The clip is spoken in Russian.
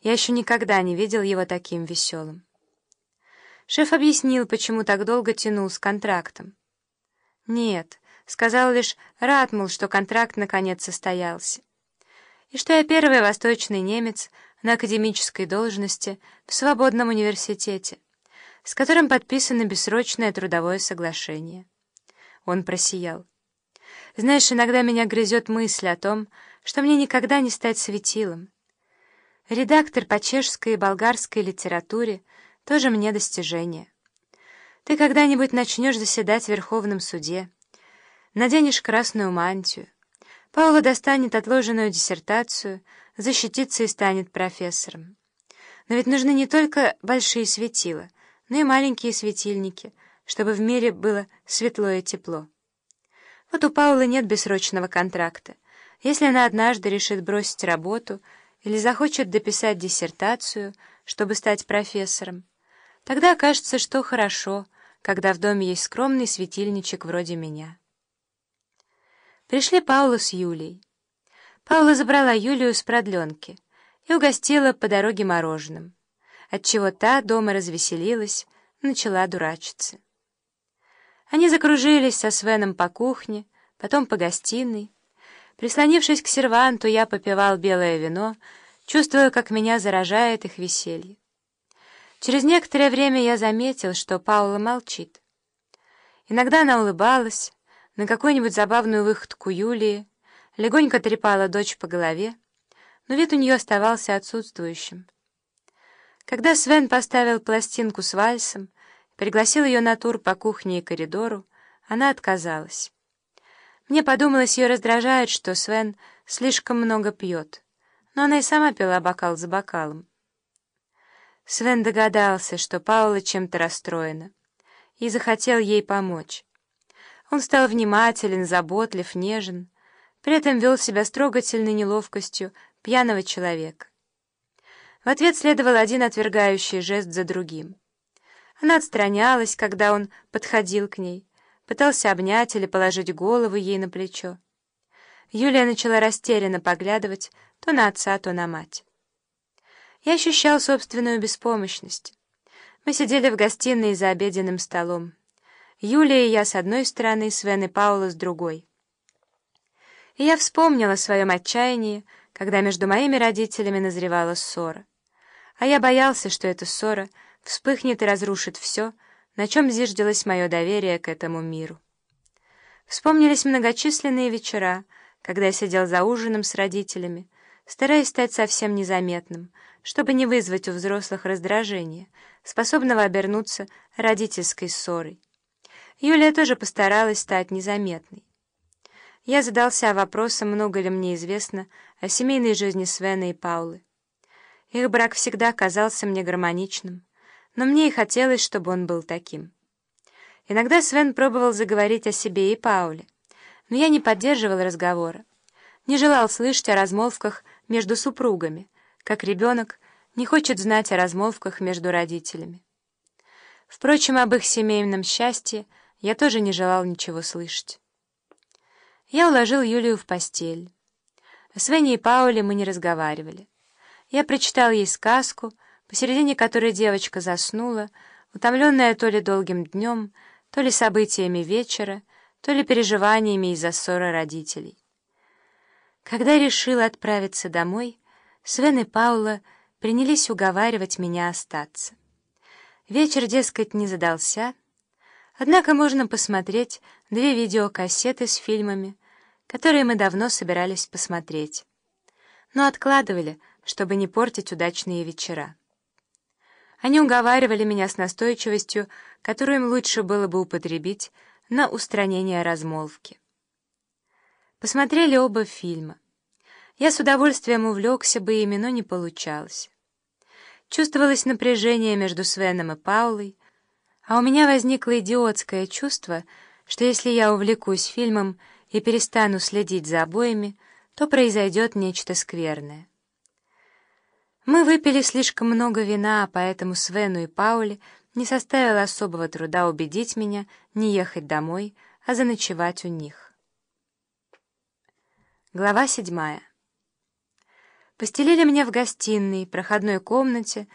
Я еще никогда не видел его таким веселым. Шеф объяснил, почему так долго тянул с контрактом. Нет, сказал лишь, рад, мол, что контракт наконец состоялся. И что я первый восточный немец на академической должности в свободном университете, с которым подписано бессрочное трудовое соглашение. Он просиял. Знаешь, иногда меня грызет мысль о том, что мне никогда не стать светилом. Редактор по чешской и болгарской литературе тоже мне достижение. Ты когда-нибудь начнешь заседать в Верховном суде, наденешь красную мантию, Паула достанет отложенную диссертацию, защитится и станет профессором. Но ведь нужны не только большие светила, но и маленькие светильники, чтобы в мире было светло и тепло. Вот у Паулы нет бессрочного контракта. Если она однажды решит бросить работу или захочет дописать диссертацию, чтобы стать профессором, тогда окажется, что хорошо, когда в доме есть скромный светильничек вроде меня. Пришли Паула с Юлей. Паула забрала Юлию с продленки и угостила по дороге мороженым, отчего та дома развеселилась, начала дурачиться. Они закружились со Свеном по кухне, потом по гостиной. Прислонившись к серванту, я попивал белое вино, чувствуя, как меня заражает их веселье. Через некоторое время я заметил, что Паула молчит. Иногда она улыбалась на какую-нибудь забавную выходку Юлии, легонько трепала дочь по голове, но вид у нее оставался отсутствующим. Когда Свен поставил пластинку с вальсом, пригласил ее на тур по кухне и коридору, она отказалась. Мне подумалось, ее раздражает, что Свен слишком много пьет, но она и сама пила бокал за бокалом. Свен догадался, что Паула чем-то расстроена, и захотел ей помочь. Он стал внимателен, заботлив, нежен, при этом вел себя с трогательной неловкостью пьяного человека. В ответ следовал один отвергающий жест за другим. Она отстранялась, когда он подходил к ней, пытался обнять или положить голову ей на плечо. Юлия начала растерянно поглядывать то на отца, то на мать. Я ощущал собственную беспомощность. Мы сидели в гостиной за обеденным столом. Юлия и я с одной стороны, Свен и Паула с другой. И я вспомнила о своем отчаянии, когда между моими родителями назревала ссора. А я боялся, что эта ссора — вспыхнет и разрушит все, на чем зиждилось мое доверие к этому миру. Вспомнились многочисленные вечера, когда я сидел за ужином с родителями, стараясь стать совсем незаметным, чтобы не вызвать у взрослых раздражения, способного обернуться родительской ссорой. Юлия тоже постаралась стать незаметной. Я задался вопросом, много ли мне известно о семейной жизни Свена и Паулы. Их брак всегда казался мне гармоничным но мне и хотелось, чтобы он был таким. Иногда Свен пробовал заговорить о себе и Пауле, но я не поддерживал разговора, не желал слышать о размолвках между супругами, как ребенок не хочет знать о размолвках между родителями. Впрочем, об их семейном счастье я тоже не желал ничего слышать. Я уложил Юлию в постель. О Свене и Пауле мы не разговаривали. Я прочитал ей сказку — посередине которой девочка заснула, утомленная то ли долгим днем, то ли событиями вечера, то ли переживаниями из-за ссоры родителей. Когда решила отправиться домой, Свен и Паула принялись уговаривать меня остаться. Вечер, дескать, не задался, однако можно посмотреть две видеокассеты с фильмами, которые мы давно собирались посмотреть, но откладывали, чтобы не портить удачные вечера. Они уговаривали меня с настойчивостью, которую им лучше было бы употребить на устранение размолвки. Посмотрели оба фильма. Я с удовольствием увлекся бы ими, но не получалось. Чувствовалось напряжение между Свеном и Паулой, а у меня возникло идиотское чувство, что если я увлекусь фильмом и перестану следить за обоими, то произойдет нечто скверное. Мы выпили слишком много вина, поэтому Свену и Пауле не составило особого труда убедить меня не ехать домой, а заночевать у них. Глава седьмая. Постелили мне в гостиной, проходной комнате,